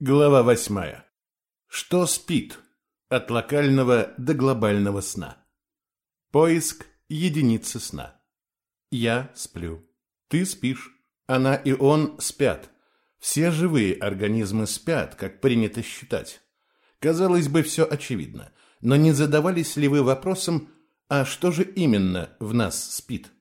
Глава восьмая. Что спит? От локального до глобального сна. Поиск единицы сна. Я сплю. Ты спишь. Она и он спят. Все живые организмы спят, как принято считать. Казалось бы, все очевидно. Но не задавались ли вы вопросом, а что же именно в нас спит?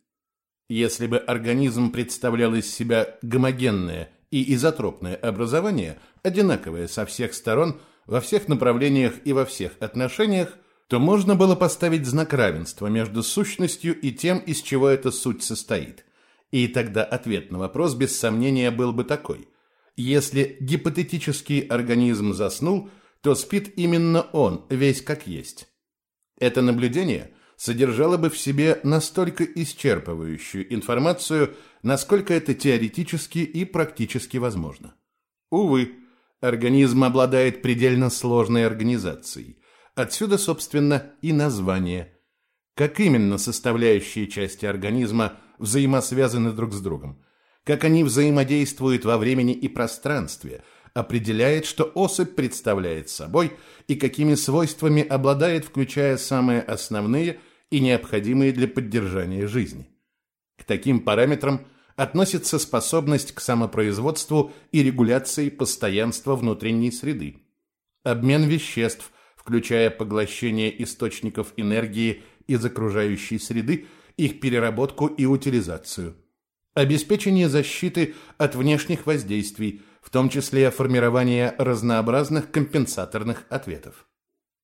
Если бы организм представлял из себя гомогенное и изотропное образование, одинаковое со всех сторон, во всех направлениях и во всех отношениях, то можно было поставить знак равенства между сущностью и тем, из чего эта суть состоит. И тогда ответ на вопрос без сомнения был бы такой. Если гипотетический организм заснул, то спит именно он, весь как есть. Это наблюдение содержало бы в себе настолько исчерпывающую информацию, насколько это теоретически и практически возможно. Увы, организм обладает предельно сложной организацией. Отсюда, собственно, и название. Как именно составляющие части организма взаимосвязаны друг с другом? Как они взаимодействуют во времени и пространстве – определяет, что особь представляет собой и какими свойствами обладает, включая самые основные и необходимые для поддержания жизни. К таким параметрам относится способность к самопроизводству и регуляции постоянства внутренней среды, обмен веществ, включая поглощение источников энергии из окружающей среды, их переработку и утилизацию, обеспечение защиты от внешних воздействий, в том числе формирование разнообразных компенсаторных ответов.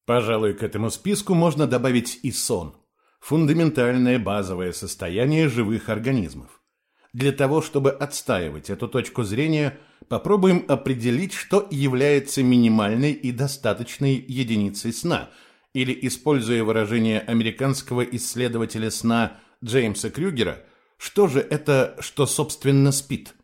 Пожалуй, к этому списку можно добавить и сон – фундаментальное базовое состояние живых организмов. Для того, чтобы отстаивать эту точку зрения, попробуем определить, что является минимальной и достаточной единицей сна, или, используя выражение американского исследователя сна Джеймса Крюгера, что же это, что собственно спит?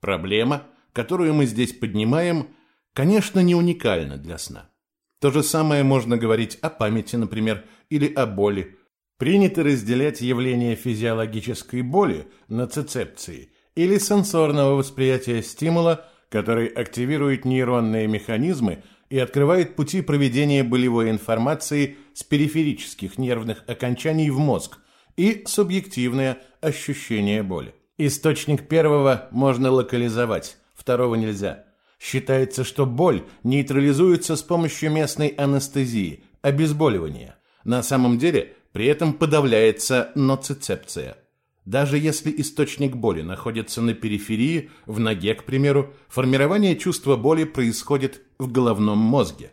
Проблема, которую мы здесь поднимаем, конечно, не уникальна для сна. То же самое можно говорить о памяти, например, или о боли, Принято разделять явление физиологической боли на цицепции или сенсорного восприятия стимула, который активирует нейронные механизмы и открывает пути проведения болевой информации с периферических нервных окончаний в мозг, и субъективное ощущение боли. Источник первого можно локализовать, второго нельзя. Считается, что боль нейтрализуется с помощью местной анестезии, обезболивания. На самом деле – при этом подавляется ноцицепция. Даже если источник боли находится на периферии, в ноге, к примеру, формирование чувства боли происходит в головном мозге.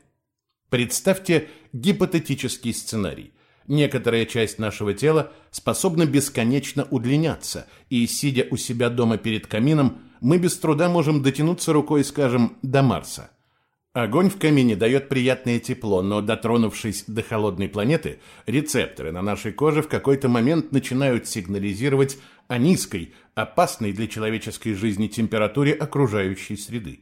Представьте гипотетический сценарий. Некоторая часть нашего тела способна бесконечно удлиняться, и, сидя у себя дома перед камином, мы без труда можем дотянуться рукой, скажем, до Марса – Огонь в камине дает приятное тепло, но дотронувшись до холодной планеты, рецепторы на нашей коже в какой-то момент начинают сигнализировать о низкой, опасной для человеческой жизни температуре окружающей среды.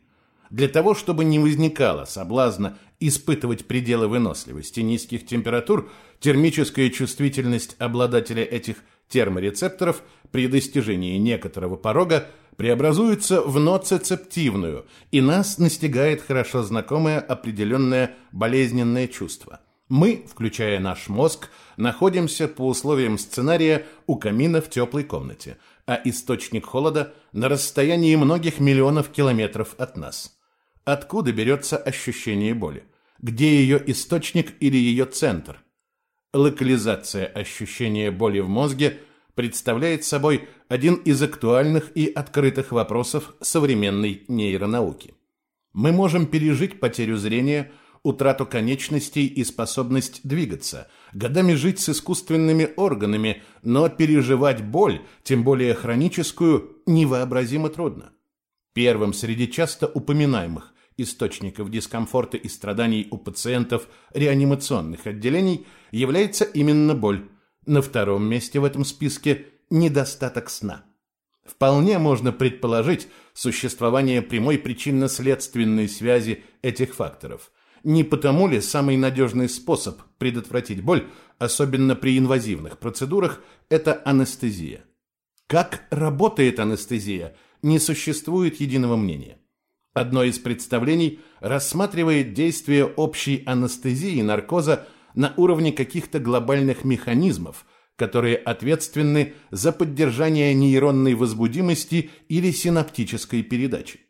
Для того, чтобы не возникало соблазна испытывать пределы выносливости низких температур, термическая чувствительность обладателя этих терморецепторов при достижении некоторого порога преобразуется в ноцицептивную, и нас настигает хорошо знакомое определенное болезненное чувство. Мы, включая наш мозг, находимся по условиям сценария у камина в теплой комнате, а источник холода на расстоянии многих миллионов километров от нас. Откуда берется ощущение боли? Где ее источник или ее центр? Локализация ощущения боли в мозге представляет собой один из актуальных и открытых вопросов современной нейронауки. Мы можем пережить потерю зрения, утрату конечностей и способность двигаться, годами жить с искусственными органами, но переживать боль, тем более хроническую, невообразимо трудно. Первым среди часто упоминаемых источников дискомфорта и страданий у пациентов реанимационных отделений является именно боль, на втором месте в этом списке недостаток сна. Вполне можно предположить существование прямой причинно-следственной связи этих факторов. Не потому ли самый надежный способ предотвратить боль, особенно при инвазивных процедурах, это анестезия? Как работает анестезия, не существует единого мнения. Одно из представлений рассматривает действие общей анестезии наркоза на уровне каких-то глобальных механизмов, которые ответственны за поддержание нейронной возбудимости или синаптической передачи.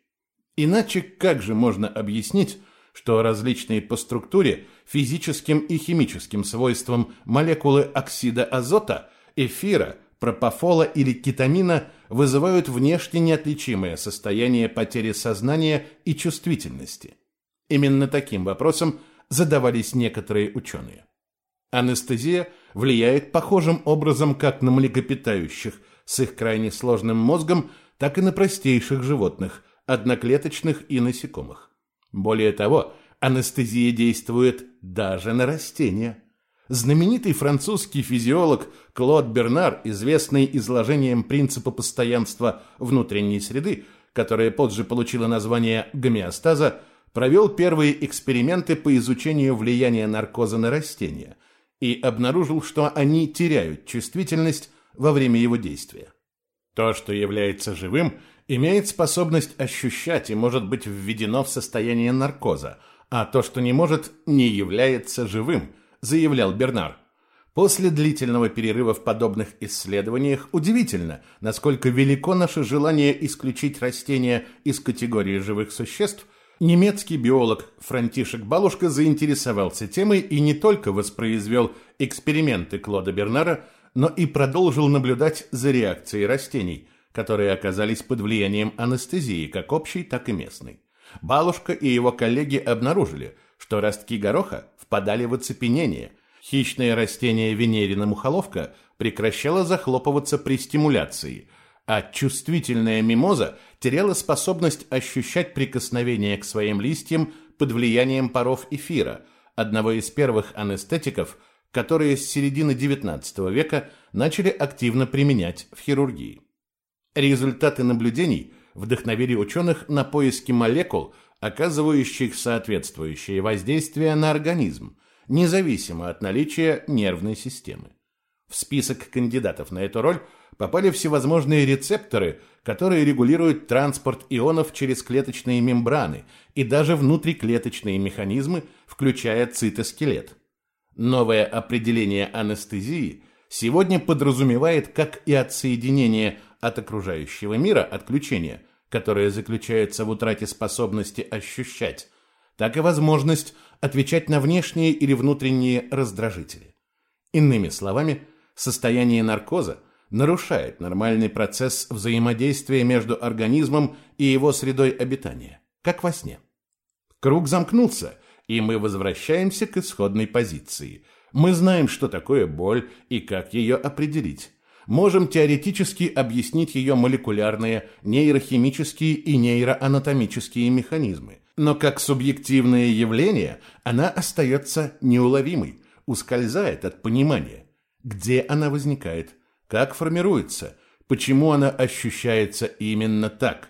Иначе как же можно объяснить, что различные по структуре, физическим и химическим свойствам молекулы оксида азота, эфира, пропофола или кетамина вызывают внешне неотличимое состояние потери сознания и чувствительности. Именно таким вопросом задавались некоторые ученые. Анестезия влияет похожим образом как на млекопитающих с их крайне сложным мозгом, так и на простейших животных, одноклеточных и насекомых. Более того, анестезия действует даже на растения – Знаменитый французский физиолог Клод Бернар, известный изложением принципа постоянства внутренней среды, которое позже получило название гомеостаза, провел первые эксперименты по изучению влияния наркоза на растения и обнаружил, что они теряют чувствительность во время его действия. То, что является живым, имеет способность ощущать и может быть введено в состояние наркоза, а то, что не может, не является живым – заявлял Бернар. После длительного перерыва в подобных исследованиях удивительно, насколько велико наше желание исключить растения из категории живых существ, немецкий биолог Франтишек Балушка заинтересовался темой и не только воспроизвел эксперименты Клода Бернара, но и продолжил наблюдать за реакцией растений, которые оказались под влиянием анестезии, как общей, так и местной. Балушка и его коллеги обнаружили, что ростки гороха впадали в оцепенение. Хищное растение венерина мухоловка прекращало захлопываться при стимуляции, а чувствительная мимоза теряла способность ощущать прикосновение к своим листьям под влиянием паров эфира, одного из первых анестетиков, которые с середины XIX века начали активно применять в хирургии. Результаты наблюдений вдохновили ученых на поиски молекул, оказывающих соответствующее воздействие на организм, независимо от наличия нервной системы. В список кандидатов на эту роль попали всевозможные рецепторы, которые регулируют транспорт ионов через клеточные мембраны и даже внутриклеточные механизмы, включая цитоскелет. Новое определение анестезии сегодня подразумевает как и отсоединение от окружающего мира отключение, которая заключается в утрате способности ощущать, так и возможность отвечать на внешние или внутренние раздражители. Иными словами, состояние наркоза нарушает нормальный процесс взаимодействия между организмом и его средой обитания, как во сне. Круг замкнулся, и мы возвращаемся к исходной позиции. Мы знаем, что такое боль и как ее определить можем теоретически объяснить ее молекулярные, нейрохимические и нейроанатомические механизмы. Но как субъективное явление она остается неуловимой, ускользает от понимания. Где она возникает? Как формируется? Почему она ощущается именно так?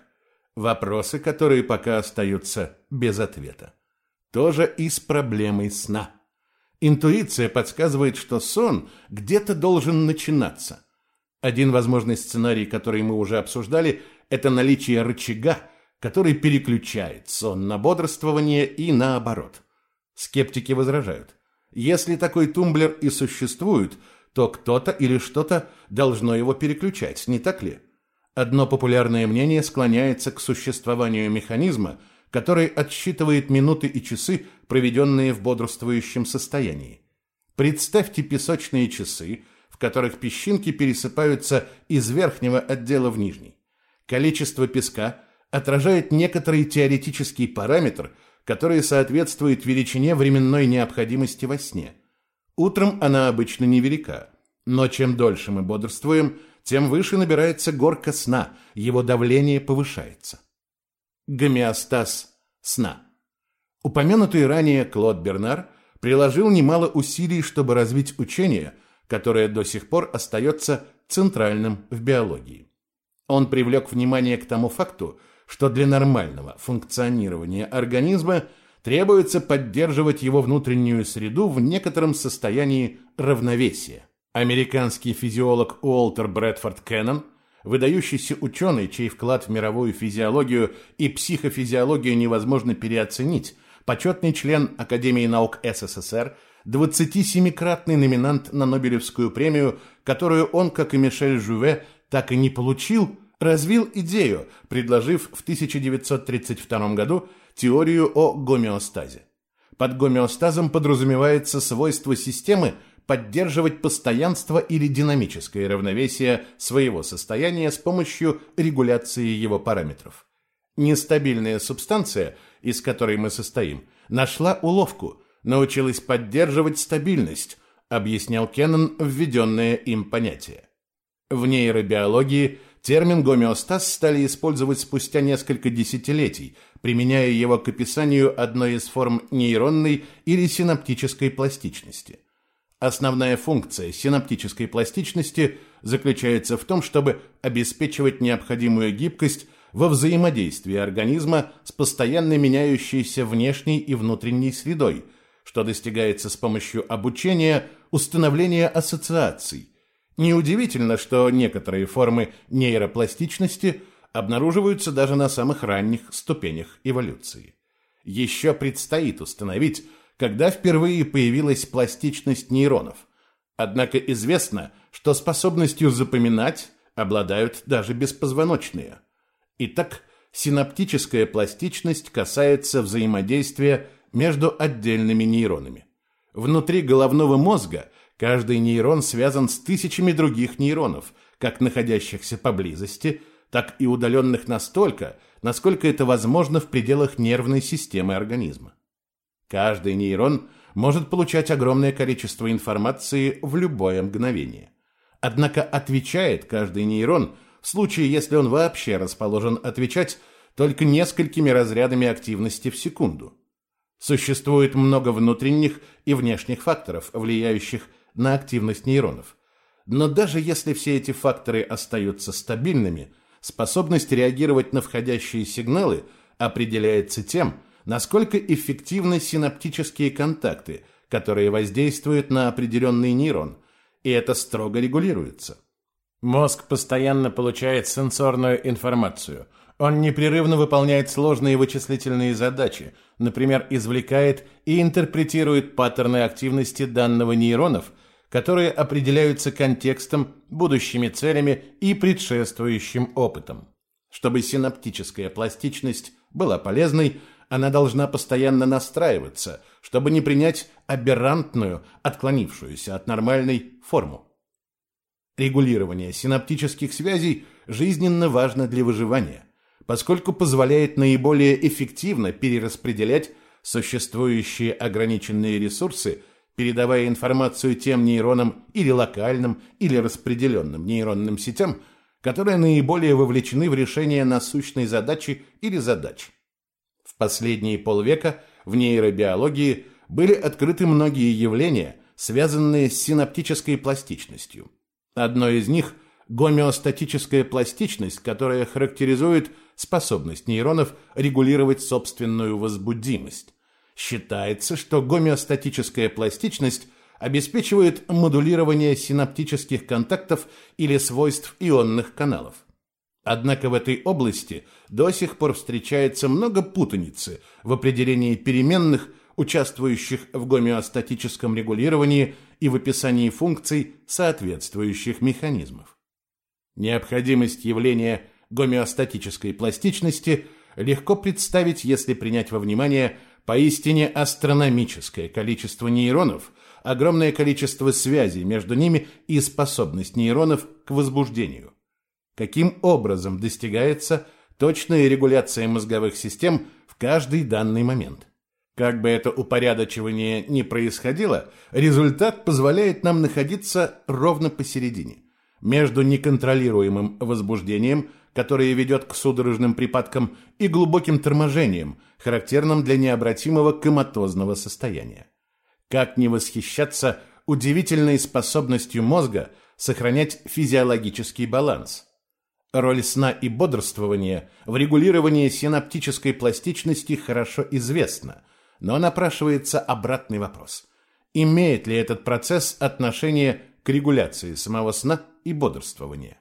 Вопросы, которые пока остаются без ответа. Тоже и с проблемой сна. Интуиция подсказывает, что сон где-то должен начинаться – один возможный сценарий, который мы уже обсуждали, это наличие рычага, который переключает сон на бодрствование и наоборот. Скептики возражают. Если такой тумблер и существует, то кто-то или что-то должно его переключать, не так ли? Одно популярное мнение склоняется к существованию механизма, который отсчитывает минуты и часы, проведенные в бодрствующем состоянии. Представьте песочные часы – которых песчинки пересыпаются из верхнего отдела в нижний. Количество песка отражает некоторый теоретический параметр, который соответствует величине временной необходимости во сне. Утром она обычно невелика, но чем дольше мы бодрствуем, тем выше набирается горка сна, его давление повышается. Гомеостаз сна. Упомянутый ранее Клод Бернар приложил немало усилий, чтобы развить учение – которое до сих пор остается центральным в биологии. Он привлек внимание к тому факту, что для нормального функционирования организма требуется поддерживать его внутреннюю среду в некотором состоянии равновесия. Американский физиолог Уолтер Брэдфорд Кеннон выдающийся ученый, чей вклад в мировую физиологию и психофизиологию невозможно переоценить, почетный член Академии наук СССР, 27-кратный номинант на Нобелевскую премию, которую он, как и Мишель Жуве, так и не получил, развил идею, предложив в 1932 году теорию о гомеостазе. Под гомеостазом подразумевается свойство системы поддерживать постоянство или динамическое равновесие своего состояния с помощью регуляции его параметров. Нестабильная субстанция, из которой мы состоим, нашла уловку, научилась поддерживать стабильность, объяснял Кеннон введенное им понятие. В нейробиологии термин гомеостаз стали использовать спустя несколько десятилетий, применяя его к описанию одной из форм нейронной или синаптической пластичности – Основная функция синаптической пластичности заключается в том, чтобы обеспечивать необходимую гибкость во взаимодействии организма с постоянно меняющейся внешней и внутренней средой, что достигается с помощью обучения, установления ассоциаций. Неудивительно, что некоторые формы нейропластичности обнаруживаются даже на самых ранних ступенях эволюции. Еще предстоит установить, когда впервые появилась пластичность нейронов. Однако известно, что способностью запоминать обладают даже беспозвоночные. Итак, синаптическая пластичность касается взаимодействия между отдельными нейронами. Внутри головного мозга каждый нейрон связан с тысячами других нейронов, как находящихся поблизости, так и удаленных настолько, насколько это возможно в пределах нервной системы организма. Каждый нейрон может получать огромное количество информации в любое мгновение. Однако отвечает каждый нейрон в случае, если он вообще расположен отвечать только несколькими разрядами активности в секунду. Существует много внутренних и внешних факторов, влияющих на активность нейронов. Но даже если все эти факторы остаются стабильными, способность реагировать на входящие сигналы определяется тем, насколько эффективны синаптические контакты, которые воздействуют на определенный нейрон, и это строго регулируется. Мозг постоянно получает сенсорную информацию. Он непрерывно выполняет сложные вычислительные задачи, например, извлекает и интерпретирует паттерны активности данного нейронов, которые определяются контекстом, будущими целями и предшествующим опытом. Чтобы синаптическая пластичность была полезной, она должна постоянно настраиваться, чтобы не принять аберрантную, отклонившуюся от нормальной форму. Регулирование синаптических связей жизненно важно для выживания, поскольку позволяет наиболее эффективно перераспределять существующие ограниченные ресурсы, передавая информацию тем нейронам или локальным, или распределенным нейронным сетям, которые наиболее вовлечены в решение насущной задачи или задач последние полвека в нейробиологии были открыты многие явления, связанные с синаптической пластичностью. Одно из них – гомеостатическая пластичность, которая характеризует способность нейронов регулировать собственную возбудимость. Считается, что гомеостатическая пластичность обеспечивает модулирование синаптических контактов или свойств ионных каналов. Однако в этой области до сих пор встречается много путаницы в определении переменных, участвующих в гомеостатическом регулировании и в описании функций соответствующих механизмов. Необходимость явления гомеостатической пластичности легко представить, если принять во внимание поистине астрономическое количество нейронов, огромное количество связей между ними и способность нейронов к возбуждению каким образом достигается точная регуляция мозговых систем в каждый данный момент. Как бы это упорядочивание ни происходило, результат позволяет нам находиться ровно посередине, между неконтролируемым возбуждением, которое ведет к судорожным припадкам, и глубоким торможением, характерным для необратимого коматозного состояния. Как не восхищаться удивительной способностью мозга сохранять физиологический баланс – Роль сна и бодрствования в регулировании синаптической пластичности хорошо известна, но напрашивается обратный вопрос. Имеет ли этот процесс отношение к регуляции самого сна и бодрствования?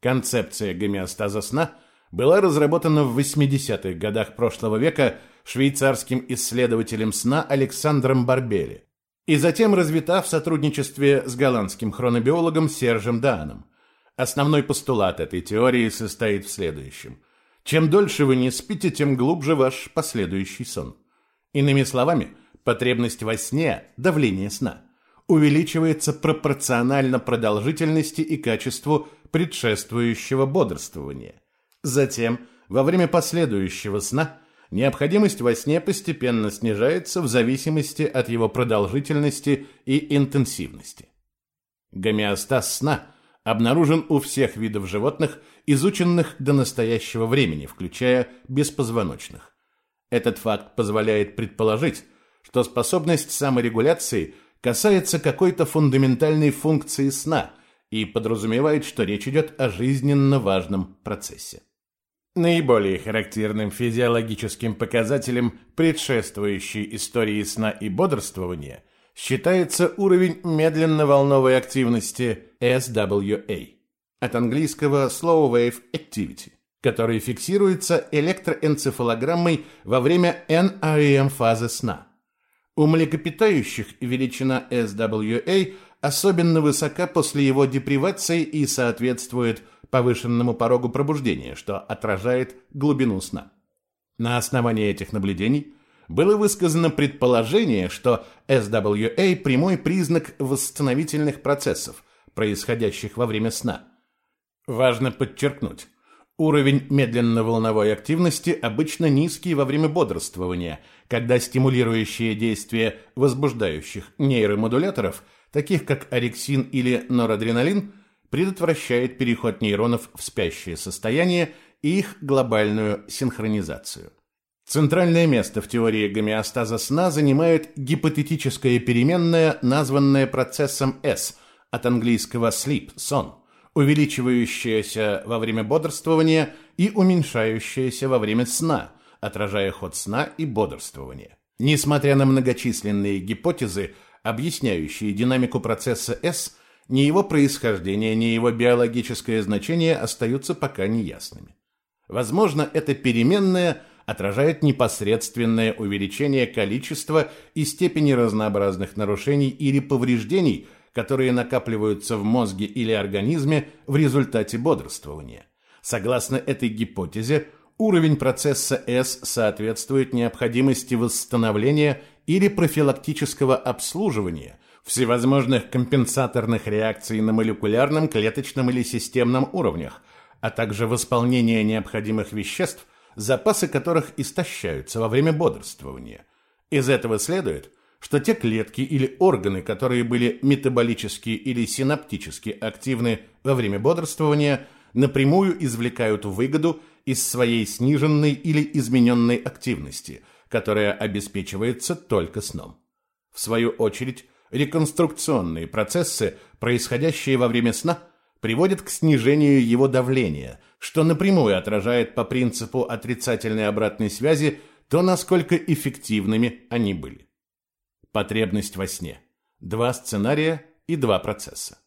Концепция гомеостаза сна была разработана в 80-х годах прошлого века швейцарским исследователем сна Александром Барбели и затем развита в сотрудничестве с голландским хронобиологом Сержем Дааном. Основной постулат этой теории состоит в следующем. Чем дольше вы не спите, тем глубже ваш последующий сон. Иными словами, потребность во сне, давление сна, увеличивается пропорционально продолжительности и качеству предшествующего бодрствования. Затем, во время последующего сна, необходимость во сне постепенно снижается в зависимости от его продолжительности и интенсивности. Гомеостаз сна обнаружен у всех видов животных, изученных до настоящего времени, включая беспозвоночных. Этот факт позволяет предположить, что способность саморегуляции касается какой-то фундаментальной функции сна и подразумевает, что речь идет о жизненно важном процессе. Наиболее характерным физиологическим показателем предшествующей истории сна и бодрствования считается уровень медленно-волновой активности SWA, от английского Slow Wave Activity, который фиксируется электроэнцефалограммой во время NREM-фазы сна. У млекопитающих величина SWA особенно высока после его депривации и соответствует повышенному порогу пробуждения, что отражает глубину сна. На основании этих наблюдений было высказано предположение, что SWA – прямой признак восстановительных процессов, происходящих во время сна. Важно подчеркнуть, уровень медленно-волновой активности обычно низкий во время бодрствования, когда стимулирующие действия возбуждающих нейромодуляторов, таких как орексин или норадреналин, предотвращает переход нейронов в спящее состояние и их глобальную синхронизацию. Центральное место в теории гомеостаза сна занимает гипотетическая переменная, названная процессом S, от английского sleep – сон, увеличивающаяся во время бодрствования и уменьшающаяся во время сна, отражая ход сна и бодрствования. Несмотря на многочисленные гипотезы, объясняющие динамику процесса S – ни его происхождение, ни его биологическое значение остаются пока неясными. Возможно, эта переменная отражает непосредственное увеличение количества и степени разнообразных нарушений или повреждений, которые накапливаются в мозге или организме в результате бодрствования. Согласно этой гипотезе, уровень процесса S соответствует необходимости восстановления или профилактического обслуживания – всевозможных компенсаторных реакций на молекулярном, клеточном или системном уровнях, а также восполнение необходимых веществ, запасы которых истощаются во время бодрствования. Из этого следует, что те клетки или органы, которые были метаболически или синаптически активны во время бодрствования, напрямую извлекают выгоду из своей сниженной или измененной активности, которая обеспечивается только сном. В свою очередь, реконструкционные процессы, происходящие во время сна, приводят к снижению его давления, что напрямую отражает по принципу отрицательной обратной связи то, насколько эффективными они были. Потребность во сне. Два сценария и два процесса.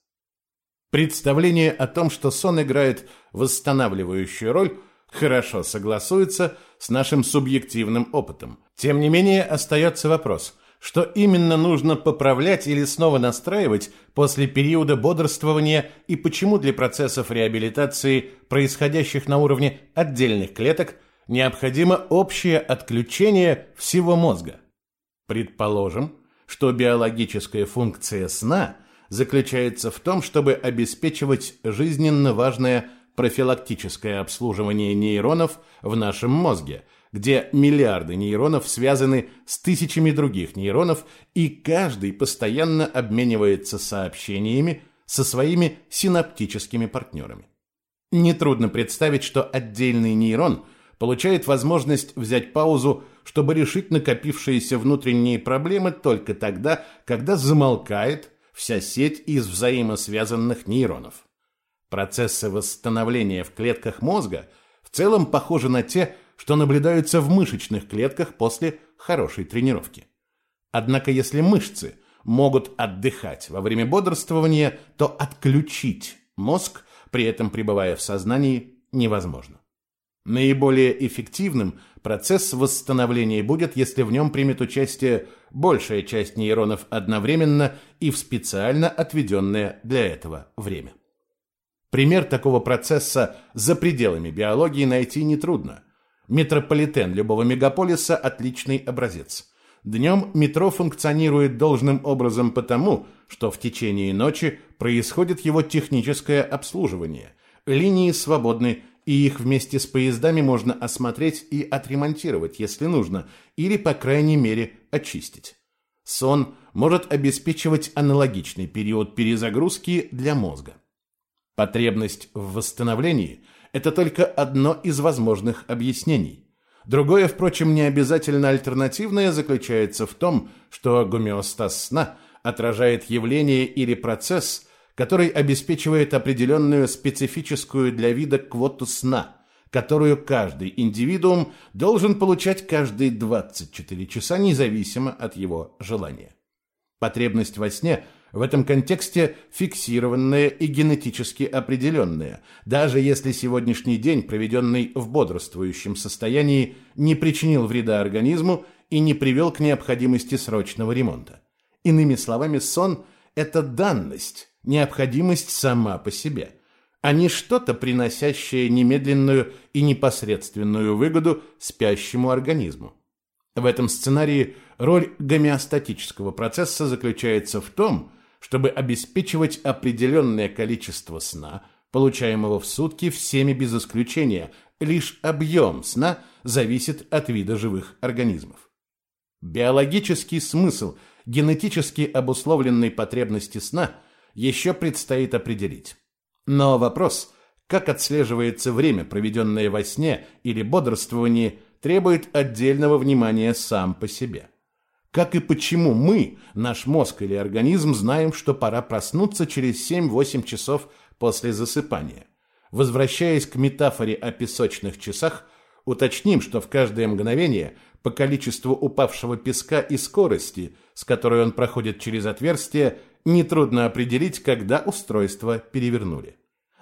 Представление о том, что сон играет восстанавливающую роль, хорошо согласуется с нашим субъективным опытом. Тем не менее, остается вопрос – что именно нужно поправлять или снова настраивать после периода бодрствования и почему для процессов реабилитации, происходящих на уровне отдельных клеток, необходимо общее отключение всего мозга. Предположим, что биологическая функция сна заключается в том, чтобы обеспечивать жизненно важное профилактическое обслуживание нейронов в нашем мозге – где миллиарды нейронов связаны с тысячами других нейронов, и каждый постоянно обменивается сообщениями со своими синаптическими партнерами. Нетрудно представить, что отдельный нейрон получает возможность взять паузу, чтобы решить накопившиеся внутренние проблемы только тогда, когда замолкает вся сеть из взаимосвязанных нейронов. Процессы восстановления в клетках мозга в целом похожи на те, что наблюдаются в мышечных клетках после хорошей тренировки. Однако если мышцы могут отдыхать во время бодрствования, то отключить мозг при этом пребывая в сознании, невозможно. Наиболее эффективным процесс восстановления будет, если в нем примет участие большая часть нейронов одновременно и в специально отведенное для этого время. Пример такого процесса за пределами биологии найти нетрудно. Метрополитен любого мегаполиса – отличный образец. Днем метро функционирует должным образом потому, что в течение ночи происходит его техническое обслуживание. Линии свободны, и их вместе с поездами можно осмотреть и отремонтировать, если нужно, или, по крайней мере, очистить. Сон может обеспечивать аналогичный период перезагрузки для мозга. Потребность в восстановлении – это только одно из возможных объяснений. Другое, впрочем, не обязательно альтернативное, заключается в том, что гомеостаз сна отражает явление или процесс – который обеспечивает определенную специфическую для вида квоту сна, которую каждый индивидуум должен получать каждые 24 часа независимо от его желания. Потребность во сне в этом контексте фиксированная и генетически определенная, даже если сегодняшний день, проведенный в бодрствующем состоянии, не причинил вреда организму и не привел к необходимости срочного ремонта. Иными словами, сон – это данность, необходимость сама по себе, а не что-то, приносящее немедленную и непосредственную выгоду спящему организму. В этом сценарии роль гомеостатического процесса заключается в том, чтобы обеспечивать определенное количество сна, получаемого в сутки всеми без исключения, лишь объем сна зависит от вида живых организмов. Биологический смысл генетически обусловленной потребности сна – еще предстоит определить. Но вопрос, как отслеживается время, проведенное во сне или бодрствовании, требует отдельного внимания сам по себе. Как и почему мы, наш мозг или организм, знаем, что пора проснуться через 7-8 часов после засыпания. Возвращаясь к метафоре о песочных часах, уточним, что в каждое мгновение по количеству упавшего песка и скорости, с которой он проходит через отверстие, нетрудно определить, когда устройство перевернули.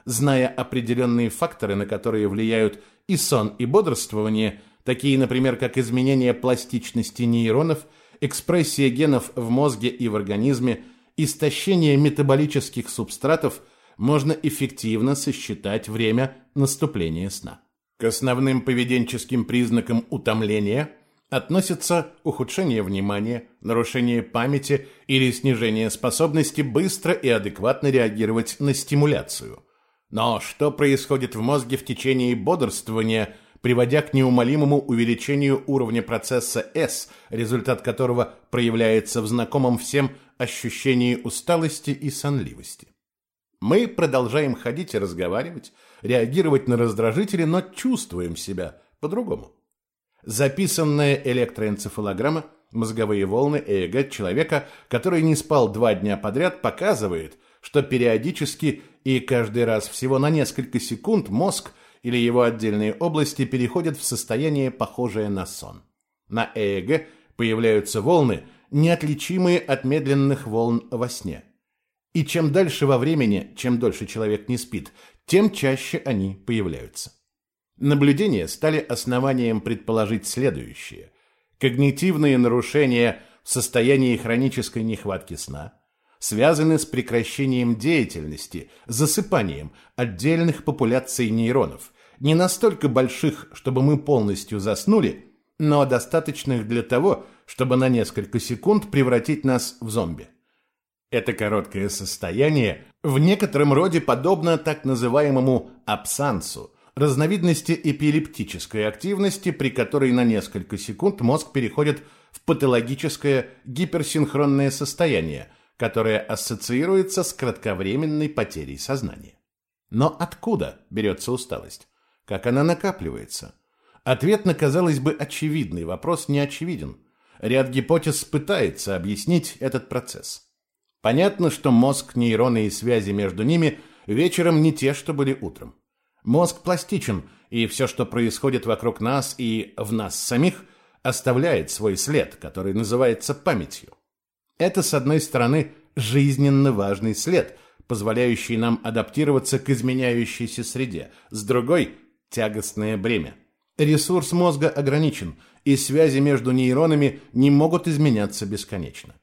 Зная определенные факторы, на которые влияют и сон, и бодрствование, такие, например, как изменение пластичности нейронов, экспрессия генов в мозге и в организме, истощение метаболических субстратов, можно эффективно сосчитать время наступления сна. К основным поведенческим признакам утомления – относятся ухудшение внимания, нарушение памяти или снижение способности быстро и адекватно реагировать на стимуляцию. Но что происходит в мозге в течение бодрствования, приводя к неумолимому увеличению уровня процесса S, результат которого проявляется в знакомом всем ощущении усталости и сонливости? Мы продолжаем ходить и разговаривать, реагировать на раздражители, но чувствуем себя по-другому. Записанная электроэнцефалограмма, мозговые волны ЭЭГ человека, который не спал два дня подряд, показывает, что периодически и каждый раз всего на несколько секунд мозг или его отдельные области переходят в состояние, похожее на сон. На ЭЭГ появляются волны, неотличимые от медленных волн во сне. И чем дальше во времени, чем дольше человек не спит, тем чаще они появляются. Наблюдения стали основанием предположить следующее. Когнитивные нарушения в состоянии хронической нехватки сна связаны с прекращением деятельности, засыпанием отдельных популяций нейронов, не настолько больших, чтобы мы полностью заснули, но достаточных для того, чтобы на несколько секунд превратить нас в зомби. Это короткое состояние в некотором роде подобно так называемому абсансу – разновидности эпилептической активности, при которой на несколько секунд мозг переходит в патологическое гиперсинхронное состояние, которое ассоциируется с кратковременной потерей сознания. Но откуда берется усталость? Как она накапливается? Ответ на, казалось бы, очевидный вопрос не очевиден. Ряд гипотез пытается объяснить этот процесс. Понятно, что мозг, нейроны и связи между ними вечером не те, что были утром. Мозг пластичен, и все, что происходит вокруг нас и в нас самих, оставляет свой след, который называется памятью. Это, с одной стороны, жизненно важный след, позволяющий нам адаптироваться к изменяющейся среде, с другой – тягостное бремя. Ресурс мозга ограничен, и связи между нейронами не могут изменяться бесконечно.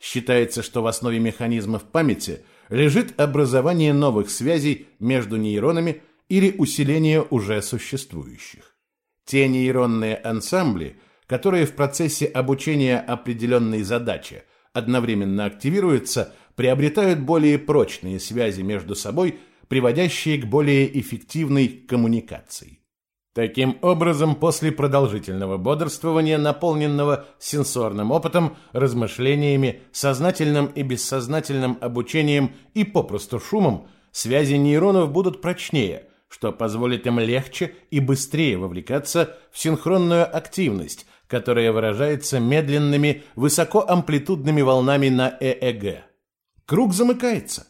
Считается, что в основе механизмов памяти лежит образование новых связей между нейронами или усиление уже существующих. Те нейронные ансамбли, которые в процессе обучения определенной задачи одновременно активируются, приобретают более прочные связи между собой, приводящие к более эффективной коммуникации. Таким образом, после продолжительного бодрствования, наполненного сенсорным опытом, размышлениями, сознательным и бессознательным обучением и попросту шумом, связи нейронов будут прочнее, что позволит им легче и быстрее вовлекаться в синхронную активность, которая выражается медленными высокоамплитудными волнами на ЭЭГ. Круг замыкается.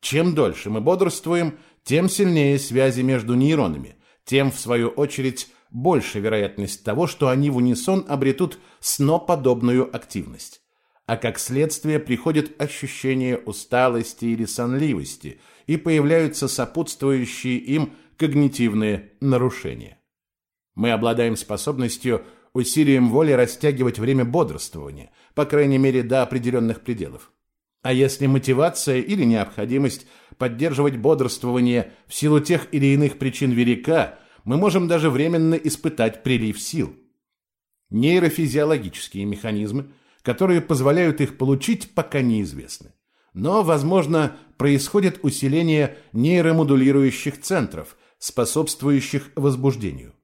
Чем дольше мы бодрствуем, тем сильнее связи между нейронами, тем, в свою очередь, больше вероятность того, что они в унисон обретут сноподобную активность. А как следствие приходит ощущение усталости или сонливости, и появляются сопутствующие им когнитивные нарушения. Мы обладаем способностью усилием воли растягивать время бодрствования, по крайней мере до определенных пределов. А если мотивация или необходимость поддерживать бодрствование в силу тех или иных причин велика, мы можем даже временно испытать прилив сил. Нейрофизиологические механизмы, которые позволяют их получить, пока неизвестны. Но, возможно, происходит усиление нейромодулирующих центров, способствующих возбуждению.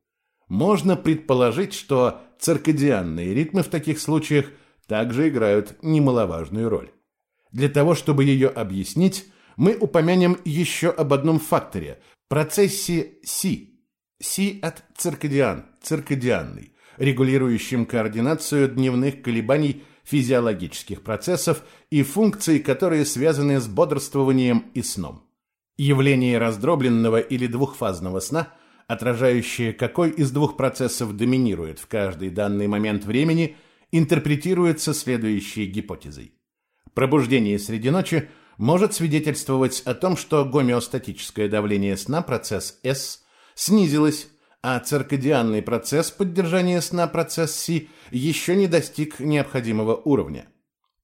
Можно предположить, что циркадианные ритмы в таких случаях также играют немаловажную роль. Для того, чтобы ее объяснить, мы упомянем еще об одном факторе – процессе Си. Си от циркадиан, циркадианный, регулирующим координацию дневных колебаний физиологических процессов и функций, которые связаны с бодрствованием и сном. Явление раздробленного или двухфазного сна, отражающее, какой из двух процессов доминирует в каждый данный момент времени, интерпретируется следующей гипотезой. Пробуждение среди ночи может свидетельствовать о том, что гомеостатическое давление сна, процесс S, снизилось, а циркадианный процесс поддержания сна, процесс C, еще не достиг необходимого уровня.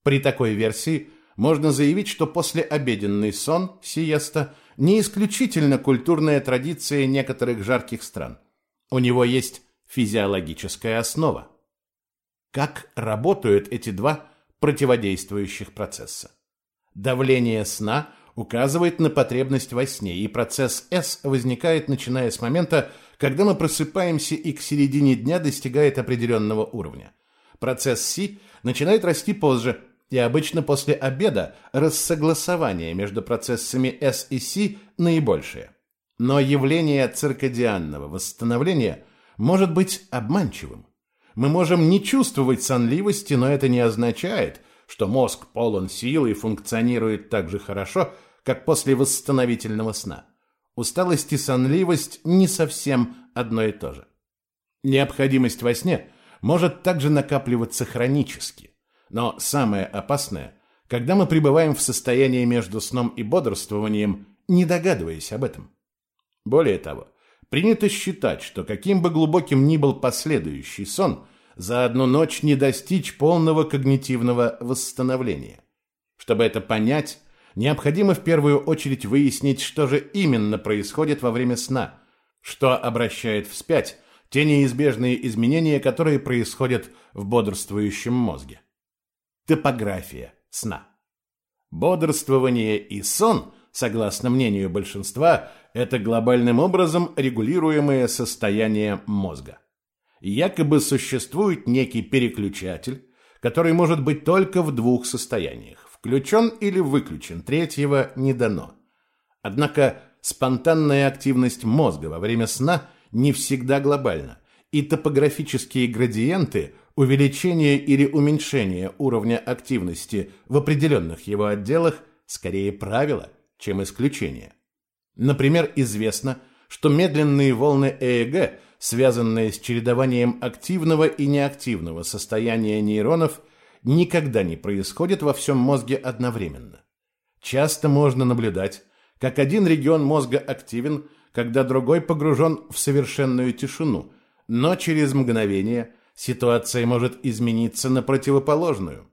При такой версии можно заявить, что послеобеденный сон, сиеста, не исключительно культурная традиция некоторых жарких стран. У него есть физиологическая основа. Как работают эти два противодействующих процесса. Давление сна указывает на потребность во сне, и процесс S возникает начиная с момента, когда мы просыпаемся и к середине дня достигает определенного уровня. Процесс C начинает расти позже, и обычно после обеда рассогласование между процессами S и C наибольшее. Но явление циркадианного восстановления может быть обманчивым. Мы можем не чувствовать сонливости, но это не означает, что мозг полон сил и функционирует так же хорошо, как после восстановительного сна. Усталость и сонливость не совсем одно и то же. Необходимость во сне может также накапливаться хронически. Но самое опасное, когда мы пребываем в состоянии между сном и бодрствованием, не догадываясь об этом. Более того, Принято считать, что каким бы глубоким ни был последующий сон, за одну ночь не достичь полного когнитивного восстановления. Чтобы это понять, необходимо в первую очередь выяснить, что же именно происходит во время сна, что обращает вспять те неизбежные изменения, которые происходят в бодрствующем мозге. Топография сна. Бодрствование и сон, согласно мнению большинства, это глобальным образом регулируемое состояние мозга. Якобы существует некий переключатель, который может быть только в двух состояниях – включен или выключен, третьего не дано. Однако спонтанная активность мозга во время сна не всегда глобальна, и топографические градиенты увеличение или уменьшение уровня активности в определенных его отделах скорее правило, чем исключение. Например, известно, что медленные волны ЭЭГ, связанные с чередованием активного и неактивного состояния нейронов, никогда не происходят во всем мозге одновременно. часто можно наблюдать, как один регион мозга активен, когда другой погружен в совершенную тишину, но через мгновение ситуация может измениться на противоположную.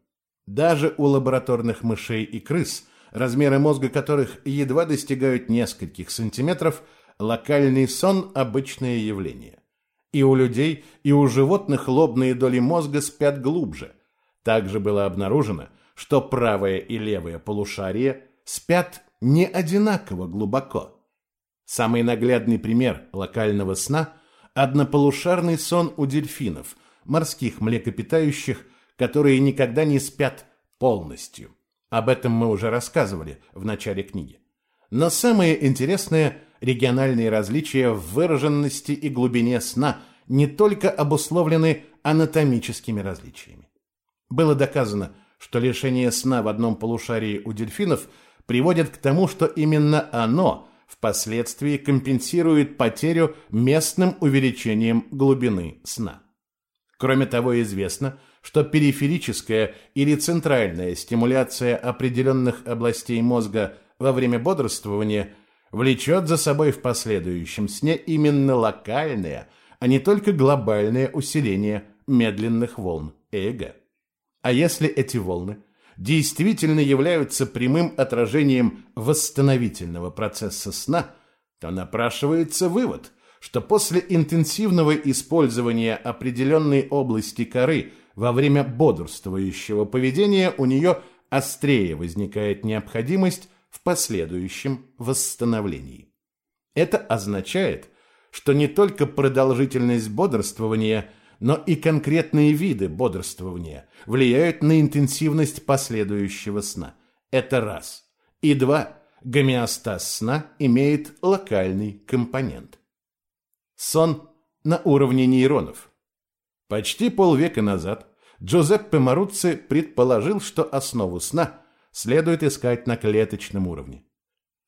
Даже у лабораторных мышей и крыс, размеры мозга которых едва достигают нескольких сантиметров, локальный сон – обычное явление. И у людей, и у животных лобные доли мозга спят глубже. Также было обнаружено, что правое и левое полушария спят не одинаково глубоко. Самый наглядный пример локального сна – однополушарный сон у дельфинов, морских млекопитающих, которые никогда не спят полностью. Об этом мы уже рассказывали в начале книги. Но самое интересное – региональные различия в выраженности и глубине сна не только обусловлены анатомическими различиями. Было доказано, что лишение сна в одном полушарии у дельфинов приводит к тому, что именно оно впоследствии компенсирует потерю местным увеличением глубины сна. Кроме того, известно, что периферическая или центральная стимуляция определенных областей мозга во время бодрствования влечет за собой в последующем сне именно локальное, а не только глобальное усиление медленных волн эго. А если эти волны действительно являются прямым отражением восстановительного процесса сна, то напрашивается вывод, что после интенсивного использования определенной области коры во время бодрствующего поведения у нее острее возникает необходимость в последующем восстановлении. Это означает, что не только продолжительность бодрствования – но и конкретные виды бодрствования влияют на интенсивность последующего сна. Это раз. И два. Гомеостаз сна имеет локальный компонент. Сон на уровне нейронов. Почти полвека назад Джозеппе Маруцци предположил, что основу сна следует искать на клеточном уровне.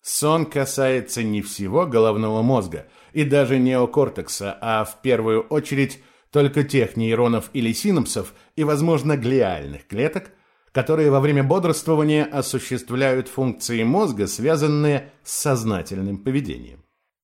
Сон касается не всего головного мозга и даже неокортекса, а в первую очередь только тех нейронов или синапсов и, возможно, глиальных клеток, которые во время бодрствования осуществляют функции мозга, связанные с сознательным поведением.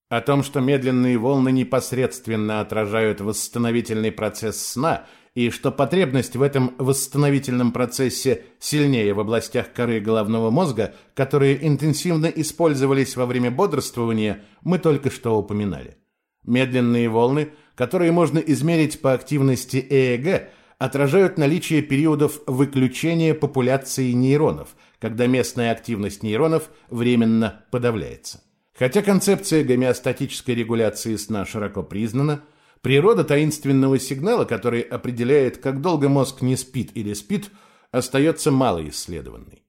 О том, что медленные волны непосредственно отражают восстановительный процесс сна и что потребность в этом восстановительном процессе сильнее в областях коры головного мозга, которые интенсивно использовались во время бодрствования, мы только что упоминали. Медленные волны – которые можно измерить по активности ЭЭГ, отражают наличие периодов выключения популяции нейронов, когда местная активность нейронов временно подавляется. Хотя концепция гомеостатической регуляции сна широко признана, природа таинственного сигнала, который определяет, как долго мозг не спит или спит, остается малоисследованной.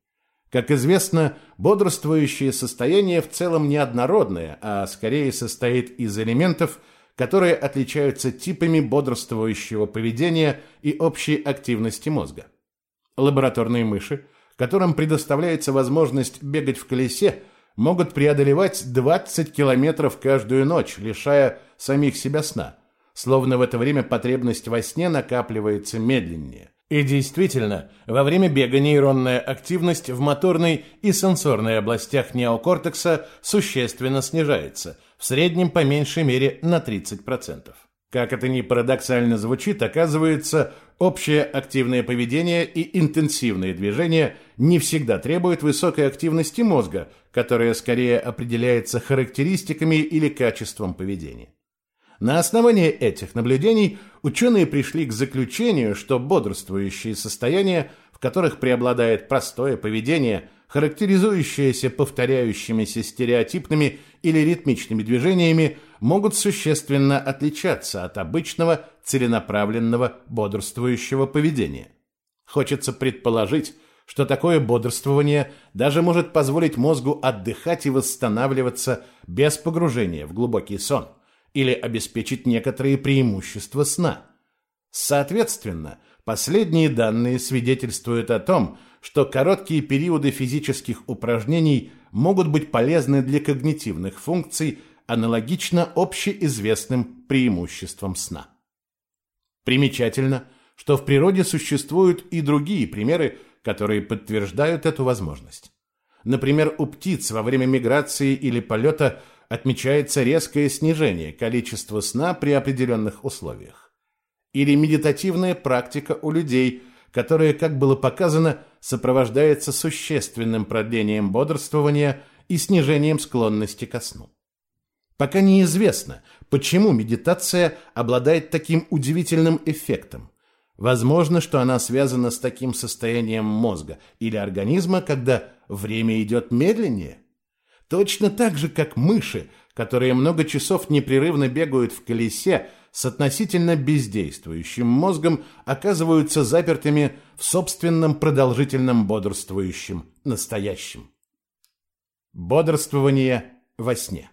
Как известно, бодрствующее состояние в целом неоднородное, а скорее состоит из элементов – которые отличаются типами бодрствующего поведения и общей активности мозга. Лабораторные мыши, которым предоставляется возможность бегать в колесе, могут преодолевать 20 километров каждую ночь, лишая самих себя сна, словно в это время потребность во сне накапливается медленнее. И действительно, во время бега нейронная активность в моторной и сенсорной областях неокортекса существенно снижается, в среднем по меньшей мере на 30%. Как это ни парадоксально звучит, оказывается, общее активное поведение и интенсивные движения не всегда требуют высокой активности мозга, которая скорее определяется характеристиками или качеством поведения. На основании этих наблюдений ученые пришли к заключению, что бодрствующие состояния, в которых преобладает простое поведение, характеризующееся повторяющимися стереотипными или ритмичными движениями, могут существенно отличаться от обычного целенаправленного бодрствующего поведения. Хочется предположить, что такое бодрствование даже может позволить мозгу отдыхать и восстанавливаться без погружения в глубокий сон – или обеспечить некоторые преимущества сна. Соответственно, последние данные свидетельствуют о том, что короткие периоды физических упражнений могут быть полезны для когнитивных функций, аналогично общеизвестным преимуществам сна. Примечательно, что в природе существуют и другие примеры, которые подтверждают эту возможность. Например, у птиц во время миграции или полета отмечается резкое снижение количества сна при определенных условиях. Или медитативная практика у людей, которая, как было показано, сопровождается существенным продлением бодрствования и снижением склонности ко сну. Пока неизвестно, почему медитация обладает таким удивительным эффектом. Возможно, что она связана с таким состоянием мозга или организма, когда время идет медленнее. Точно так же, как мыши, которые много часов непрерывно бегают в колесе, с относительно бездействующим мозгом оказываются запертыми в собственном продолжительном бодрствующем настоящем. Бодрствование во сне.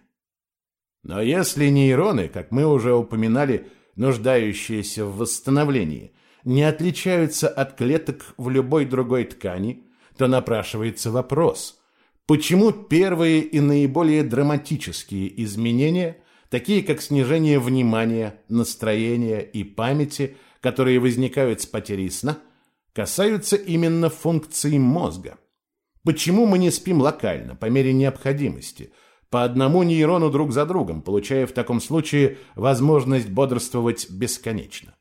Но если нейроны, как мы уже упоминали, нуждающиеся в восстановлении, не отличаются от клеток в любой другой ткани, то напрашивается вопрос, почему первые и наиболее драматические изменения, такие как снижение внимания, настроения и памяти, которые возникают с потерей сна, касаются именно функций мозга? Почему мы не спим локально, по мере необходимости, по одному нейрону друг за другом, получая в таком случае возможность бодрствовать бесконечно?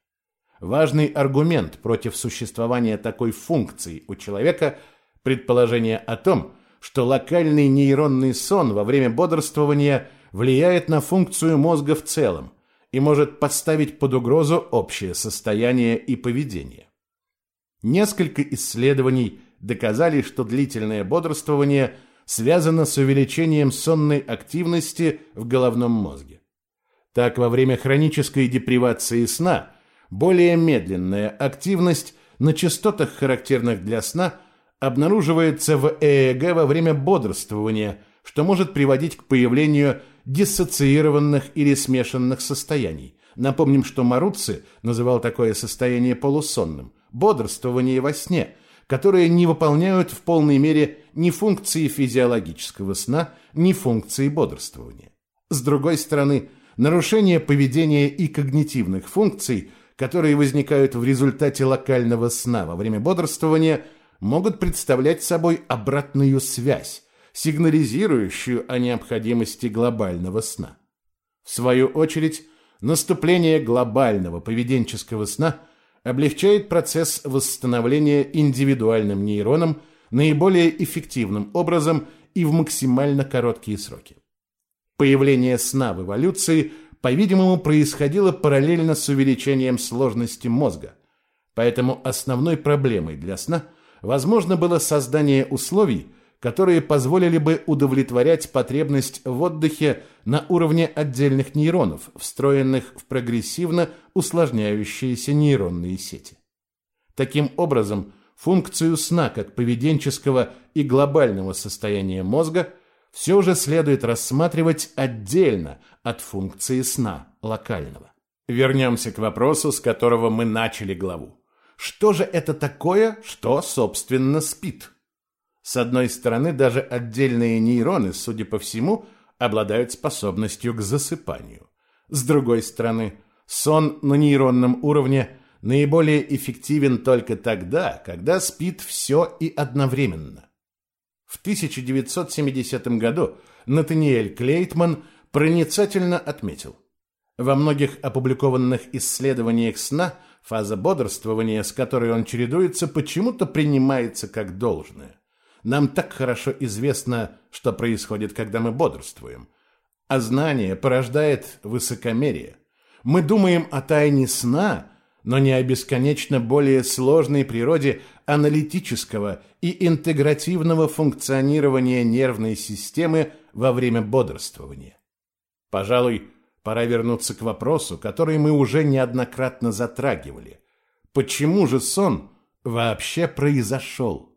Важный аргумент против существования такой функции у человека – предположение о том, что локальный нейронный сон во время бодрствования влияет на функцию мозга в целом и может подставить под угрозу общее состояние и поведение. Несколько исследований доказали, что длительное бодрствование связано с увеличением сонной активности в головном мозге. Так, во время хронической депривации сна – более медленная активность на частотах, характерных для сна, обнаруживается в ЭЭГ во время бодрствования, что может приводить к появлению диссоциированных или смешанных состояний. Напомним, что Маруцци называл такое состояние полусонным – бодрствование во сне, которые не выполняют в полной мере ни функции физиологического сна, ни функции бодрствования. С другой стороны, нарушение поведения и когнитивных функций – которые возникают в результате локального сна во время бодрствования, могут представлять собой обратную связь, сигнализирующую о необходимости глобального сна. В свою очередь, наступление глобального поведенческого сна облегчает процесс восстановления индивидуальным нейроном наиболее эффективным образом и в максимально короткие сроки. Появление сна в эволюции по-видимому, происходило параллельно с увеличением сложности мозга. Поэтому основной проблемой для сна, возможно, было создание условий, которые позволили бы удовлетворять потребность в отдыхе на уровне отдельных нейронов, встроенных в прогрессивно усложняющиеся нейронные сети. Таким образом, функцию сна как поведенческого и глобального состояния мозга все же следует рассматривать отдельно от функции сна локального. Вернемся к вопросу, с которого мы начали главу. Что же это такое, что, собственно, спит? С одной стороны, даже отдельные нейроны, судя по всему, обладают способностью к засыпанию. С другой стороны, сон на нейронном уровне наиболее эффективен только тогда, когда спит все и одновременно. В 1970 году Натаниэль Клейтман проницательно отметил. Во многих опубликованных исследованиях сна фаза бодрствования, с которой он чередуется, почему-то принимается как должное. Нам так хорошо известно, что происходит, когда мы бодрствуем. А знание порождает высокомерие. Мы думаем о тайне сна, но не о бесконечно более сложной природе аналитического и интегративного функционирования нервной системы во время бодрствования. Пожалуй, пора вернуться к вопросу, который мы уже неоднократно затрагивали. Почему же сон вообще произошел?